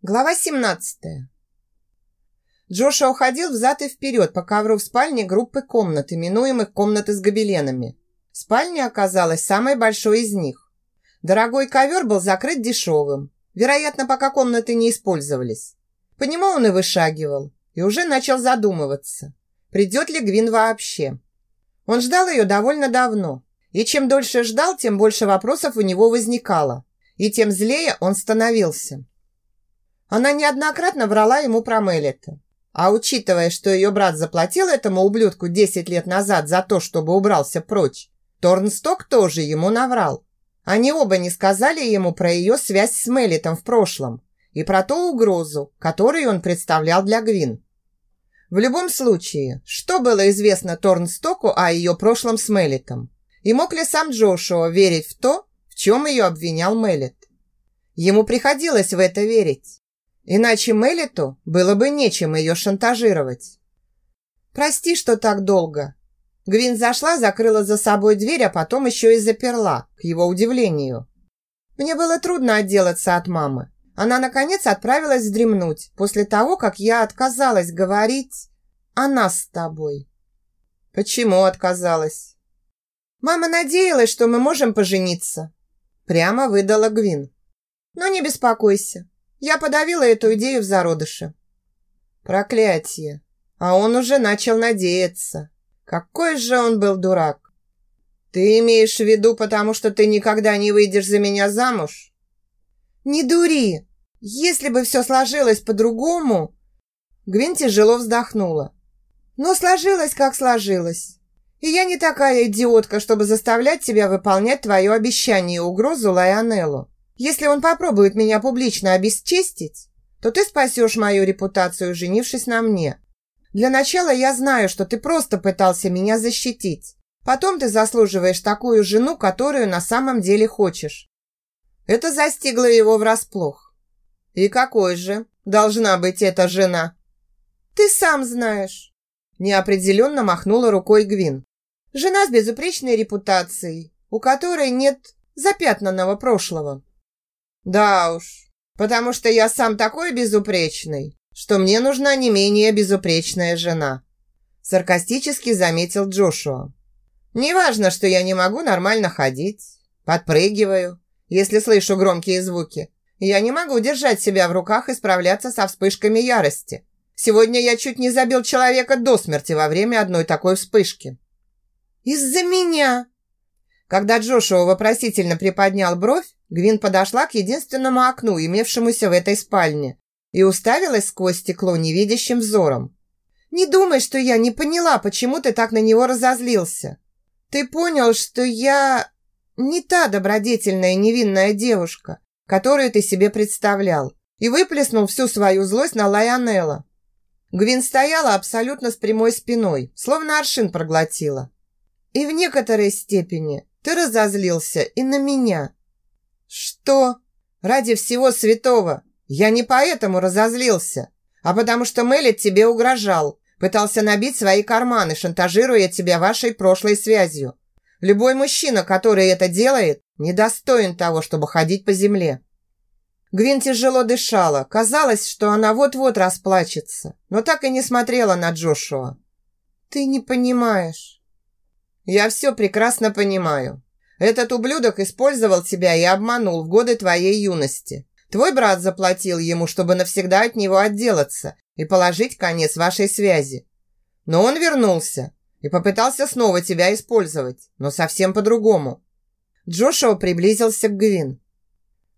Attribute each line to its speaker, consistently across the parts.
Speaker 1: Глава 17. Джоша уходил взад и вперед по ковру в спальне группы комнат, именуемых комнаты с гобеленами. Спальня оказалась самой большой из них. Дорогой ковер был закрыт дешевым, вероятно, пока комнаты не использовались. По нему он и вышагивал, и уже начал задумываться, придет ли Гвин вообще. Он ждал ее довольно давно, и чем дольше ждал, тем больше вопросов у него возникало, и тем злее он становился. Она неоднократно врала ему про Меллета. А учитывая, что ее брат заплатил этому ублюдку 10 лет назад за то, чтобы убрался прочь, Торнсток тоже ему наврал. Они оба не сказали ему про ее связь с Меллетом в прошлом и про ту угрозу, которую он представлял для Гвин. В любом случае, что было известно Торнстоку о ее прошлом с Меллетом? И мог ли сам Джошуа верить в то, в чем ее обвинял Меллет? Ему приходилось в это верить. Иначе Мелиту было бы нечем ее шантажировать. «Прости, что так долго». Гвин зашла, закрыла за собой дверь, а потом еще и заперла, к его удивлению. Мне было трудно отделаться от мамы. Она, наконец, отправилась вздремнуть после того, как я отказалась говорить о нас с тобой. Почему отказалась? Мама надеялась, что мы можем пожениться. Прямо выдала Гвин. Но не беспокойся. Я подавила эту идею в зародыше. Проклятие. А он уже начал надеяться. Какой же он был дурак. Ты имеешь в виду, потому что ты никогда не выйдешь за меня замуж? Не дури. Если бы все сложилось по-другому... Гвин тяжело вздохнула. Но сложилось, как сложилось. И я не такая идиотка, чтобы заставлять тебя выполнять твое обещание и угрозу Лайонеллу. Если он попробует меня публично обесчестить, то ты спасешь мою репутацию, женившись на мне. Для начала я знаю, что ты просто пытался меня защитить. Потом ты заслуживаешь такую жену, которую на самом деле хочешь. Это застигло его врасплох. И какой же должна быть эта жена? Ты сам знаешь. Неопределенно махнула рукой Гвин. Жена с безупречной репутацией, у которой нет запятнанного прошлого. Да уж, потому что я сам такой безупречный, что мне нужна не менее безупречная жена. Саркастически заметил Джошуа. Неважно, что я не могу нормально ходить, подпрыгиваю, если слышу громкие звуки. Я не могу держать себя в руках и справляться со вспышками ярости. Сегодня я чуть не забил человека до смерти во время одной такой вспышки. «Из-за меня!» Когда Джошуа вопросительно приподнял бровь, Гвин подошла к единственному окну, имевшемуся в этой спальне, и уставилась сквозь стекло невидящим взором. «Не думай, что я не поняла, почему ты так на него разозлился. Ты понял, что я не та добродетельная невинная девушка, которую ты себе представлял, и выплеснул всю свою злость на Лайонелла. Гвин стояла абсолютно с прямой спиной, словно аршин проглотила. И в некоторой степени ты разозлился и на меня. Что? Ради всего святого. Я не поэтому разозлился, а потому что Мелит тебе угрожал, пытался набить свои карманы, шантажируя тебя вашей прошлой связью. Любой мужчина, который это делает, недостоин того, чтобы ходить по земле. Гвин тяжело дышала. Казалось, что она вот-вот расплачется, но так и не смотрела на Джошуа. «Ты не понимаешь». Я все прекрасно понимаю. Этот ублюдок использовал тебя и обманул в годы твоей юности. Твой брат заплатил ему, чтобы навсегда от него отделаться и положить конец вашей связи. Но он вернулся и попытался снова тебя использовать, но совсем по-другому. Джошуа приблизился к Гвин.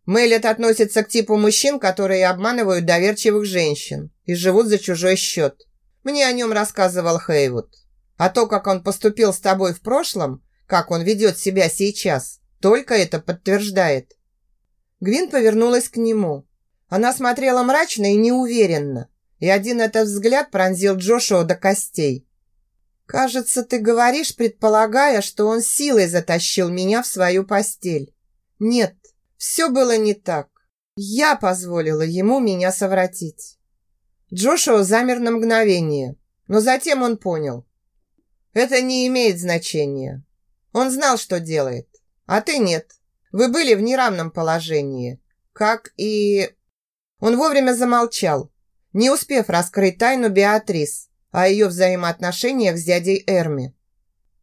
Speaker 1: Мэллет относится к типу мужчин, которые обманывают доверчивых женщин и живут за чужой счет. Мне о нем рассказывал Хейвуд. А то, как он поступил с тобой в прошлом, как он ведет себя сейчас, только это подтверждает. Гвин повернулась к нему. Она смотрела мрачно и неуверенно, и один этот взгляд пронзил Джошуа до костей. «Кажется, ты говоришь, предполагая, что он силой затащил меня в свою постель. Нет, все было не так. Я позволила ему меня совратить». Джошуа замер на мгновение, но затем он понял. Это не имеет значения. Он знал, что делает, а ты нет. Вы были в неравном положении, как и... Он вовремя замолчал, не успев раскрыть тайну Беатрис о ее взаимоотношениях с дядей Эрми.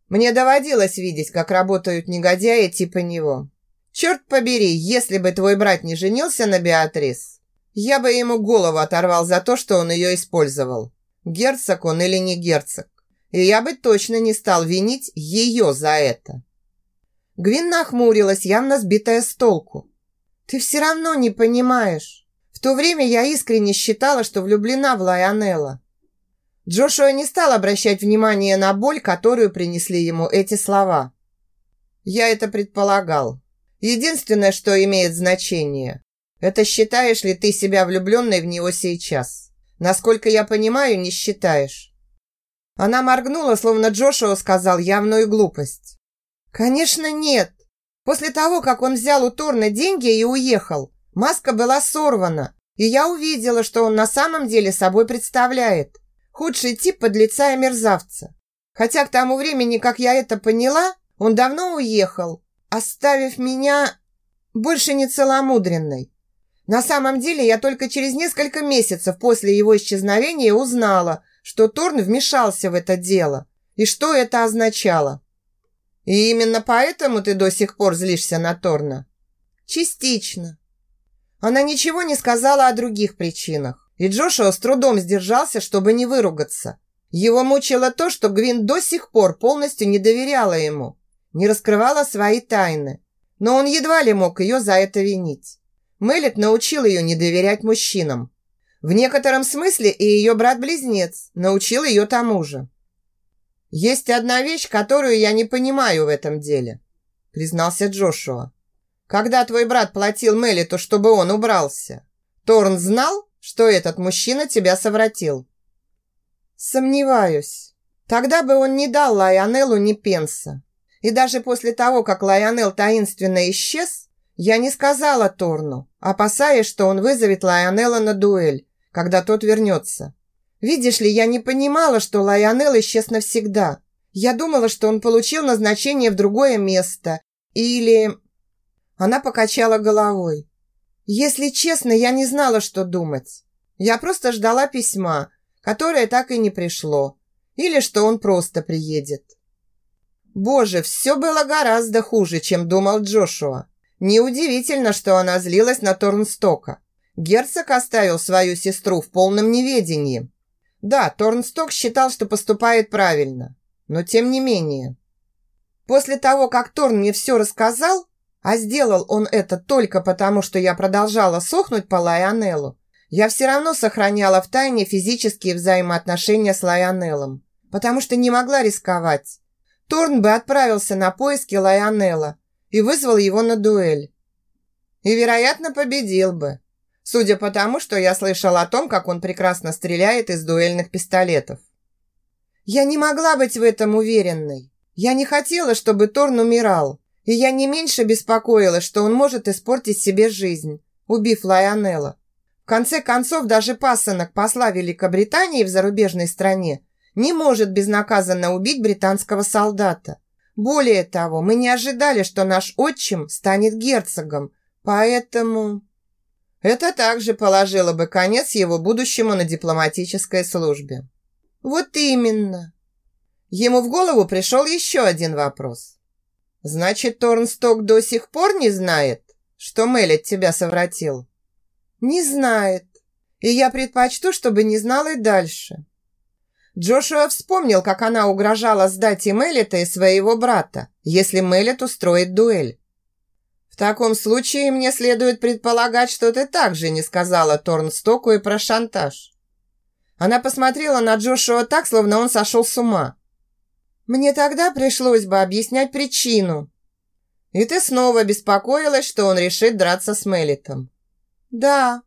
Speaker 1: Мне доводилось видеть, как работают негодяи типа него. Черт побери, если бы твой брат не женился на Беатрис, я бы ему голову оторвал за то, что он ее использовал. Герцог он или не герцог. И я бы точно не стал винить ее за это. Гвин нахмурилась, явно сбитая с толку. «Ты все равно не понимаешь. В то время я искренне считала, что влюблена в Лайонелла. Джошуа не стал обращать внимание на боль, которую принесли ему эти слова. Я это предполагал. Единственное, что имеет значение, это считаешь ли ты себя влюбленной в него сейчас. Насколько я понимаю, не считаешь. Она моргнула, словно Джошуа сказал явную глупость. Конечно, нет. После того, как он взял у Торна деньги и уехал, маска была сорвана, и я увидела, что он на самом деле собой представляет. Худший тип подлеца и мерзавца. Хотя к тому времени, как я это поняла, он давно уехал, оставив меня больше не целомудренной. На самом деле, я только через несколько месяцев после его исчезновения узнала, что Торн вмешался в это дело и что это означало. И именно поэтому ты до сих пор злишься на Торна? Частично. Она ничего не сказала о других причинах. И Джошуа с трудом сдержался, чтобы не выругаться. Его мучило то, что Гвин до сих пор полностью не доверяла ему, не раскрывала свои тайны. Но он едва ли мог ее за это винить. Мелит научил ее не доверять мужчинам. В некотором смысле и ее брат-близнец научил ее тому же. «Есть одна вещь, которую я не понимаю в этом деле», признался Джошуа. «Когда твой брат платил Мелиту, чтобы он убрался, Торн знал, что этот мужчина тебя совратил. Сомневаюсь. Тогда бы он не дал Лайонеллу ни пенса. И даже после того, как Лайонел таинственно исчез, я не сказала Торну, опасаясь, что он вызовет Лайонелла на дуэль, когда тот вернется. Видишь ли, я не понимала, что Лайонел исчез навсегда. Я думала, что он получил назначение в другое место. Или... Она покачала головой. Если честно, я не знала, что думать. Я просто ждала письма, которое так и не пришло. Или что он просто приедет. Боже, все было гораздо хуже, чем думал Джошуа. Неудивительно, что она злилась на Торнстока. Герцог оставил свою сестру в полном неведении. Да, Торнсток считал, что поступает правильно, но тем не менее. После того, как Торн мне все рассказал, а сделал он это только потому, что я продолжала сохнуть по Лайонеллу. Я все равно сохраняла в тайне физические взаимоотношения с Лайонеллом, потому что не могла рисковать. Торн бы отправился на поиски Лайонелла и вызвал его на дуэль. И, вероятно, победил бы, судя по тому, что я слышала о том, как он прекрасно стреляет из дуэльных пистолетов. Я не могла быть в этом уверенной. Я не хотела, чтобы Торн умирал, и я не меньше беспокоилась, что он может испортить себе жизнь, убив Лайонелла. В конце концов, даже пасынок посла Великобритании в зарубежной стране не может безнаказанно убить британского солдата. Более того, мы не ожидали, что наш отчим станет герцогом, поэтому... Это также положило бы конец его будущему на дипломатической службе. Вот именно. Ему в голову пришел еще один вопрос. Значит, Торнсток до сих пор не знает, что Мелет тебя совратил? Не знает. И я предпочту, чтобы не знал и дальше. Джошуа вспомнил, как она угрожала сдать и Мелета, и своего брата, если Мелет устроит дуэль. В таком случае мне следует предполагать, что ты также не сказала Торнстоку и про шантаж. Она посмотрела на Джошуа так, словно он сошел с ума. Мне тогда пришлось бы объяснять причину. И ты снова беспокоилась, что он решит драться с Мелитом. Да.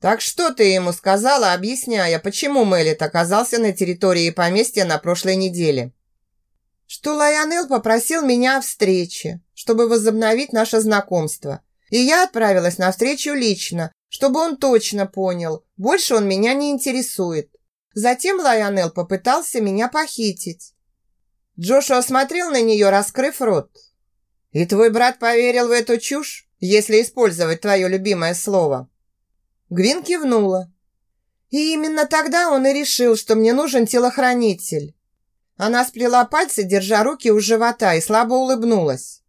Speaker 1: Так что ты ему сказала, объясняя, почему Мелит оказался на территории поместья на прошлой неделе? Что Лайонел попросил меня о встрече, чтобы возобновить наше знакомство. И я отправилась на встречу лично, чтобы он точно понял, больше он меня не интересует. Затем Лайонел попытался меня похитить. Джошуа смотрел на нее, раскрыв рот. «И твой брат поверил в эту чушь, если использовать твое любимое слово?» Гвин кивнула. И именно тогда он и решил, что мне нужен телохранитель. Она сплела пальцы, держа руки у живота, и слабо улыбнулась.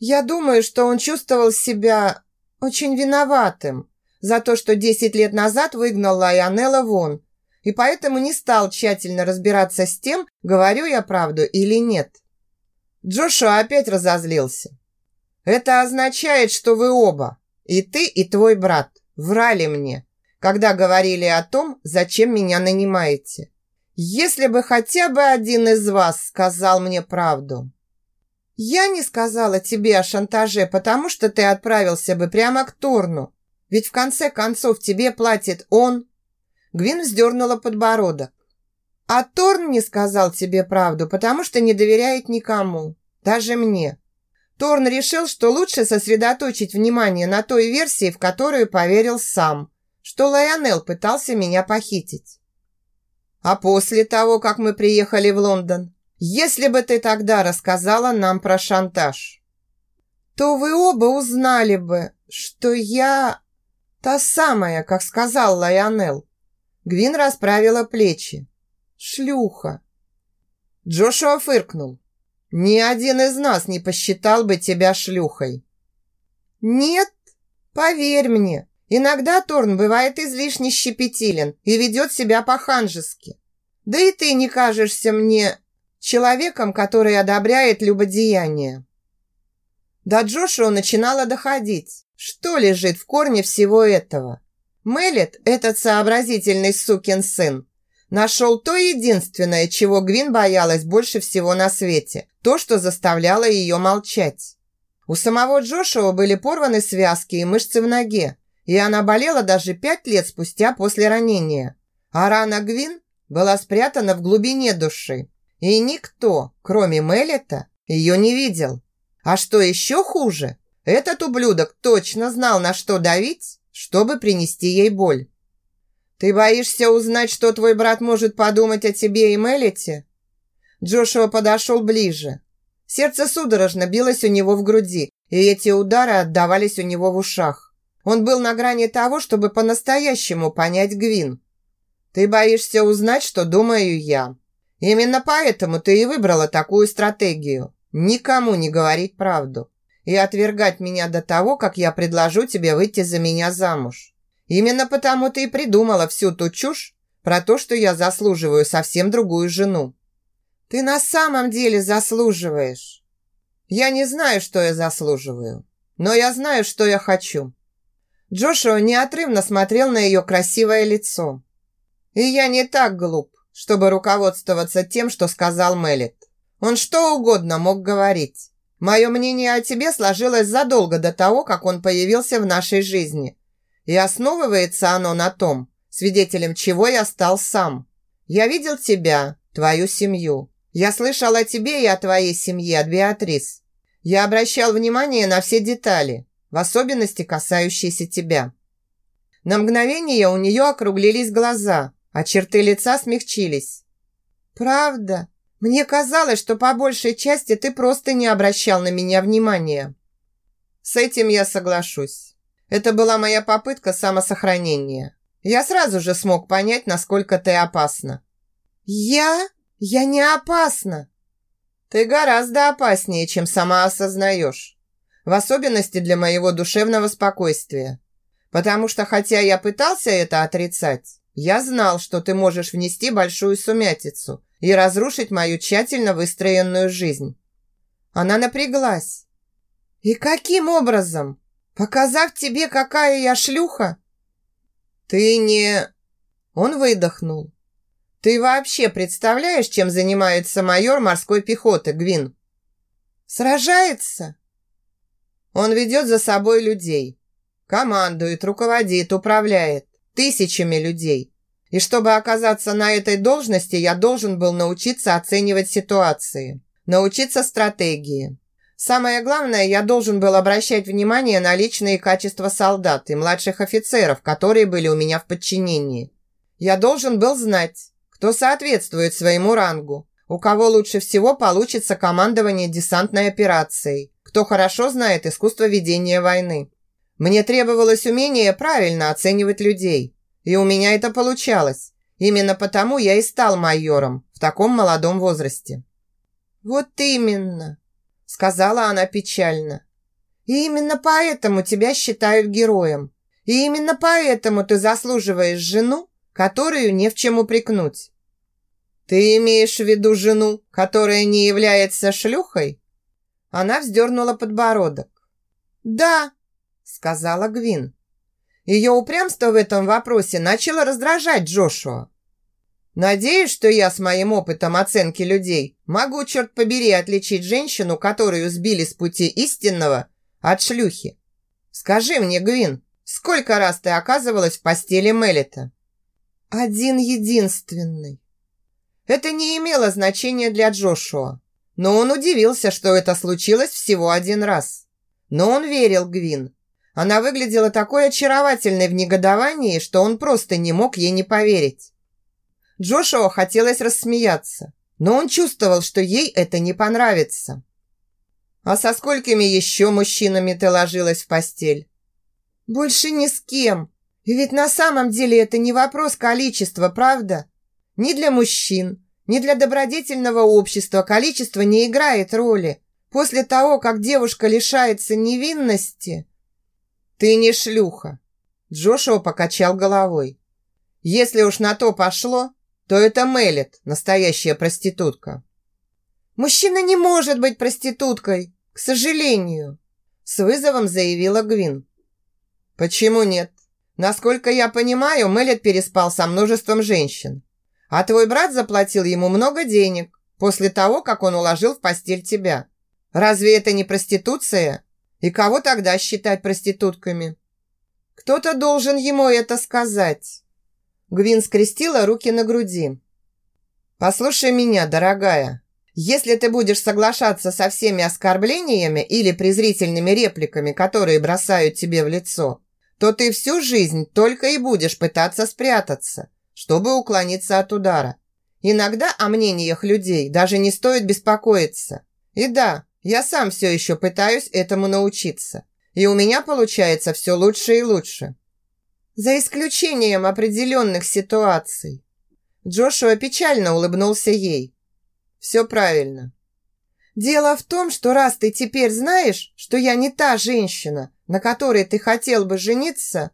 Speaker 1: Я думаю, что он чувствовал себя очень виноватым за то, что 10 лет назад выгнал Лайонелла вон, и поэтому не стал тщательно разбираться с тем, говорю я правду или нет. Джошуа опять разозлился. «Это означает, что вы оба, и ты, и твой брат, врали мне, когда говорили о том, зачем меня нанимаете. Если бы хотя бы один из вас сказал мне правду». «Я не сказала тебе о шантаже, потому что ты отправился бы прямо к Торну. Ведь в конце концов тебе платит он». Гвин вздернула подбородок. А Торн не сказал тебе правду, потому что не доверяет никому, даже мне. Торн решил, что лучше сосредоточить внимание на той версии, в которую поверил сам, что Лайонел пытался меня похитить. А после того, как мы приехали в Лондон, если бы ты тогда рассказала нам про шантаж, то вы оба узнали бы, что я та самая, как сказал Лайонел. Гвин расправила плечи. Шлюха. Джошуа фыркнул. Ни один из нас не посчитал бы тебя шлюхой. Нет, поверь мне, иногда Торн бывает излишне щепетилен и ведет себя по-ханжески. Да и ты не кажешься мне человеком, который одобряет любодеяние. До Джошуа начинало доходить, что лежит в корне всего этого. Мелет, этот сообразительный сукин сын, нашел то единственное, чего Гвин боялась больше всего на свете, то, что заставляло ее молчать. У самого Джошуа были порваны связки и мышцы в ноге, и она болела даже пять лет спустя после ранения. А рана Гвин была спрятана в глубине души, и никто, кроме Мелета, ее не видел. А что еще хуже, этот ублюдок точно знал, на что давить, чтобы принести ей боль. «Ты боишься узнать, что твой брат может подумать о тебе и Мелите?» Джошуа подошел ближе. Сердце судорожно билось у него в груди, и эти удары отдавались у него в ушах. Он был на грани того, чтобы по-настоящему понять Гвин. «Ты боишься узнать, что думаю я. Именно поэтому ты и выбрала такую стратегию. Никому не говорить правду и отвергать меня до того, как я предложу тебе выйти за меня замуж. Именно потому ты и придумала всю ту чушь про то, что я заслуживаю совсем другую жену. Ты на самом деле заслуживаешь. Я не знаю, что я заслуживаю, но я знаю, что я хочу. Джошуа неотрывно смотрел на ее красивое лицо. И я не так глуп, чтобы руководствоваться тем, что сказал Мелит. Он что угодно мог говорить. Мое мнение о тебе сложилось задолго до того, как он появился в нашей жизни. И основывается оно на том, свидетелем чего я стал сам. Я видел тебя, твою семью. Я слышал о тебе и о твоей семье от Беатрис. Я обращал внимание на все детали, в особенности касающиеся тебя. На мгновение у нее округлились глаза, а черты лица смягчились. «Правда?» Мне казалось, что по большей части ты просто не обращал на меня внимания. С этим я соглашусь. Это была моя попытка самосохранения. Я сразу же смог понять, насколько ты опасна. Я? Я не опасна. Ты гораздо опаснее, чем сама осознаешь. В особенности для моего душевного спокойствия. Потому что, хотя я пытался это отрицать, я знал, что ты можешь внести большую сумятицу – и разрушить мою тщательно выстроенную жизнь. Она напряглась. «И каким образом? Показав тебе, какая я шлюха?» «Ты не...» Он выдохнул. «Ты вообще представляешь, чем занимается майор морской пехоты, Гвин?» «Сражается?» Он ведет за собой людей. Командует, руководит, управляет. Тысячами людей. И чтобы оказаться на этой должности, я должен был научиться оценивать ситуации, научиться стратегии. Самое главное, я должен был обращать внимание на личные качества солдат и младших офицеров, которые были у меня в подчинении. Я должен был знать, кто соответствует своему рангу, у кого лучше всего получится командование десантной операцией, кто хорошо знает искусство ведения войны. Мне требовалось умение правильно оценивать людей. И у меня это получалось. Именно потому я и стал майором в таком молодом возрасте. «Вот именно», – сказала она печально. «И именно поэтому тебя считают героем. И именно поэтому ты заслуживаешь жену, которую не в чем упрекнуть». «Ты имеешь в виду жену, которая не является шлюхой?» Она вздернула подбородок. «Да», – сказала Гвин. Ее упрямство в этом вопросе начало раздражать Джошуа. Надеюсь, что я с моим опытом оценки людей могу, черт побери, отличить женщину, которую сбили с пути истинного, от шлюхи. Скажи мне, Гвин, сколько раз ты оказывалась в постели Меллета? Один единственный. Это не имело значения для Джошуа, но он удивился, что это случилось всего один раз. Но он верил Гвин. Она выглядела такой очаровательной в негодовании, что он просто не мог ей не поверить. Джошуа хотелось рассмеяться, но он чувствовал, что ей это не понравится. «А со сколькими еще мужчинами ты ложилась в постель?» «Больше ни с кем. И ведь на самом деле это не вопрос количества, правда? Ни для мужчин, ни для добродетельного общества количество не играет роли. После того, как девушка лишается невинности...» «Ты не шлюха!» Джошуа покачал головой. «Если уж на то пошло, то это Мелет, настоящая проститутка». «Мужчина не может быть проституткой, к сожалению», с вызовом заявила Гвин. «Почему нет? Насколько я понимаю, Мелет переспал со множеством женщин. А твой брат заплатил ему много денег после того, как он уложил в постель тебя. Разве это не проституция?» И кого тогда считать проститутками? Кто-то должен ему это сказать. Гвин скрестила руки на груди. Послушай меня, дорогая. Если ты будешь соглашаться со всеми оскорблениями или презрительными репликами, которые бросают тебе в лицо, то ты всю жизнь только и будешь пытаться спрятаться, чтобы уклониться от удара. Иногда о мнениях людей даже не стоит беспокоиться. И да, я сам все еще пытаюсь этому научиться. И у меня получается все лучше и лучше. За исключением определенных ситуаций. Джошуа печально улыбнулся ей. Все правильно. Дело в том, что раз ты теперь знаешь, что я не та женщина, на которой ты хотел бы жениться,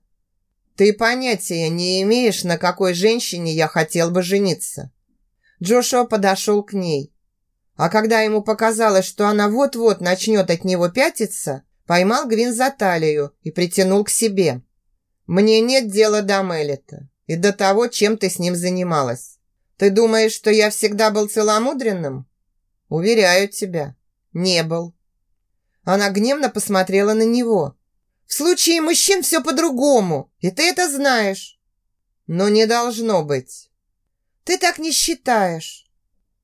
Speaker 1: ты понятия не имеешь, на какой женщине я хотел бы жениться. Джошуа подошел к ней. А когда ему показалось, что она вот-вот начнет от него пятиться, поймал Гвин за талию и притянул к себе. «Мне нет дела до Меллета и до того, чем ты с ним занималась. Ты думаешь, что я всегда был целомудренным? Уверяю тебя, не был». Она гневно посмотрела на него. «В случае мужчин все по-другому, и ты это знаешь». «Но не должно быть». «Ты так не считаешь».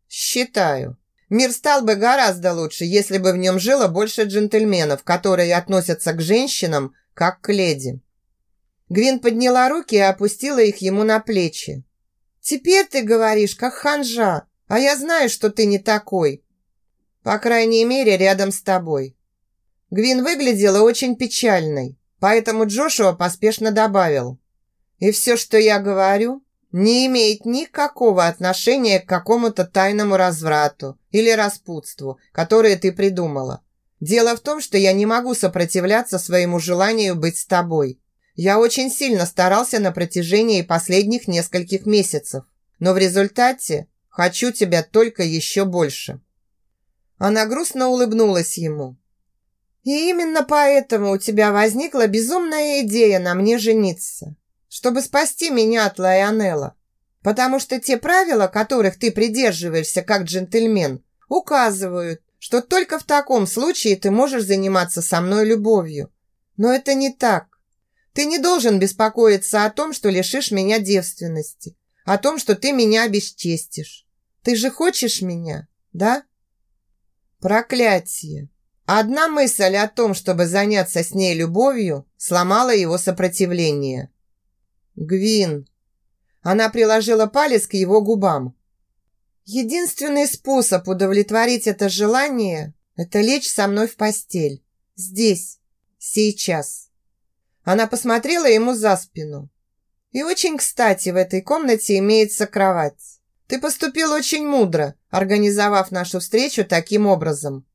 Speaker 1: «Считаю. Мир стал бы гораздо лучше, если бы в нем жило больше джентльменов, которые относятся к женщинам, как к леди. Гвин подняла руки и опустила их ему на плечи. «Теперь ты говоришь, как ханжа, а я знаю, что ты не такой. По крайней мере, рядом с тобой». Гвин выглядела очень печальной, поэтому Джошуа поспешно добавил. «И все, что я говорю, не имеет никакого отношения к какому-то тайному разврату или распутству, которое ты придумала. Дело в том, что я не могу сопротивляться своему желанию быть с тобой. Я очень сильно старался на протяжении последних нескольких месяцев, но в результате хочу тебя только еще больше». Она грустно улыбнулась ему. «И именно поэтому у тебя возникла безумная идея на мне жениться чтобы спасти меня от Лайонелла. Потому что те правила, которых ты придерживаешься как джентльмен, указывают, что только в таком случае ты можешь заниматься со мной любовью. Но это не так. Ты не должен беспокоиться о том, что лишишь меня девственности, о том, что ты меня обесчестишь. Ты же хочешь меня, да? Проклятие. Одна мысль о том, чтобы заняться с ней любовью, сломала его сопротивление. Гвин. Она приложила палец к его губам. Единственный способ удовлетворить это желание – это лечь со мной в постель. Здесь. Сейчас. Она посмотрела ему за спину. И очень кстати в этой комнате имеется кровать. Ты поступил очень мудро, организовав нашу встречу таким образом.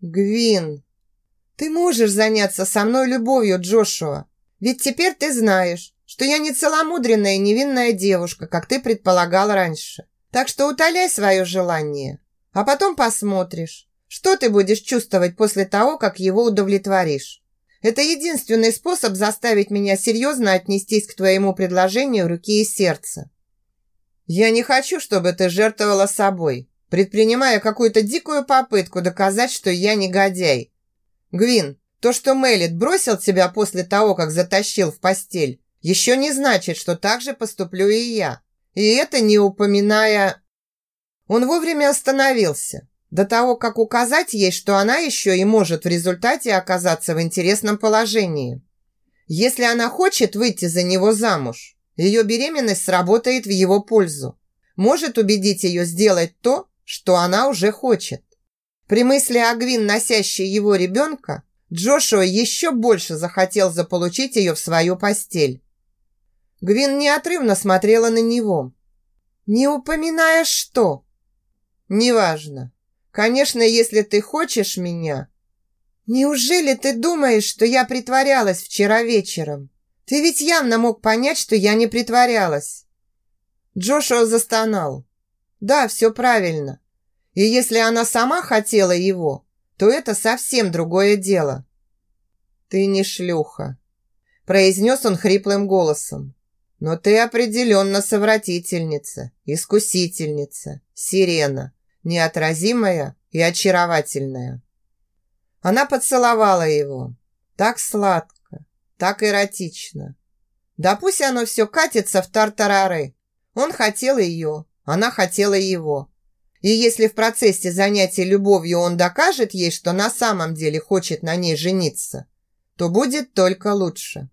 Speaker 1: Гвин, ты можешь заняться со мной любовью, Джошуа. Ведь теперь ты знаешь, что я не целомудренная невинная девушка, как ты предполагал раньше. Так что утоляй свое желание, а потом посмотришь, что ты будешь чувствовать после того, как его удовлетворишь. Это единственный способ заставить меня серьезно отнестись к твоему предложению руки и сердца. Я не хочу, чтобы ты жертвовала собой, предпринимая какую-то дикую попытку доказать, что я негодяй. Гвин, то, что Мелит бросил тебя после того, как затащил в постель, еще не значит, что так же поступлю и я. И это не упоминая... Он вовремя остановился, до того, как указать ей, что она еще и может в результате оказаться в интересном положении. Если она хочет выйти за него замуж, ее беременность сработает в его пользу. Может убедить ее сделать то, что она уже хочет. При мысли о Гвин, носящей его ребенка, Джошуа еще больше захотел заполучить ее в свою постель. Гвин неотрывно смотрела на него. «Не упоминая что?» «Неважно. Конечно, если ты хочешь меня...» «Неужели ты думаешь, что я притворялась вчера вечером? Ты ведь явно мог понять, что я не притворялась». Джошуа застонал. «Да, все правильно. И если она сама хотела его, то это совсем другое дело». «Ты не шлюха», – произнес он хриплым голосом. Но ты определенно совратительница, искусительница, сирена, неотразимая и очаровательная. Она поцеловала его. Так сладко, так эротично. Да пусть оно все катится в тартарары. Он хотел ее, она хотела его. И если в процессе занятия любовью он докажет ей, что на самом деле хочет на ней жениться, то будет только лучше.